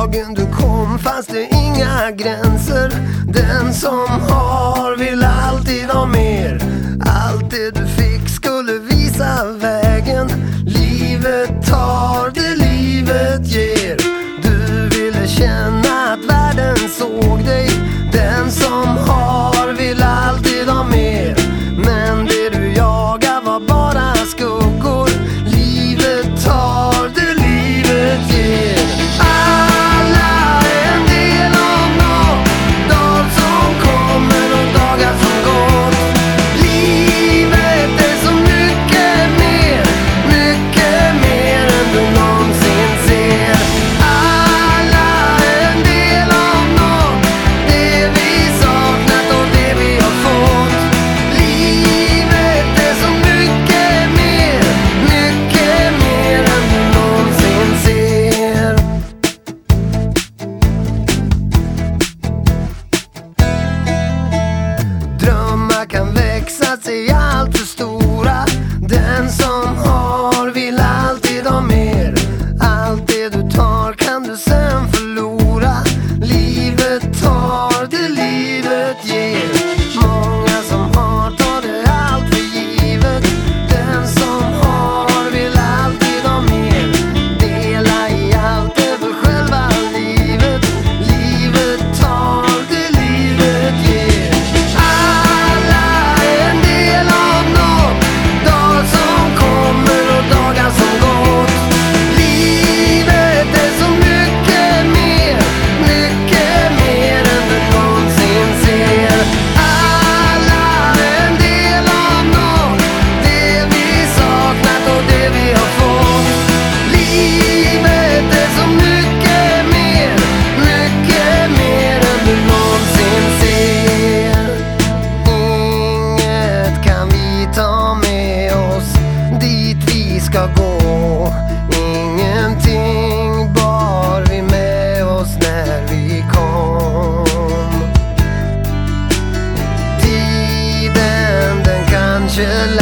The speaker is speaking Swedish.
dagen du kom fanns det inga gränser. Den som har should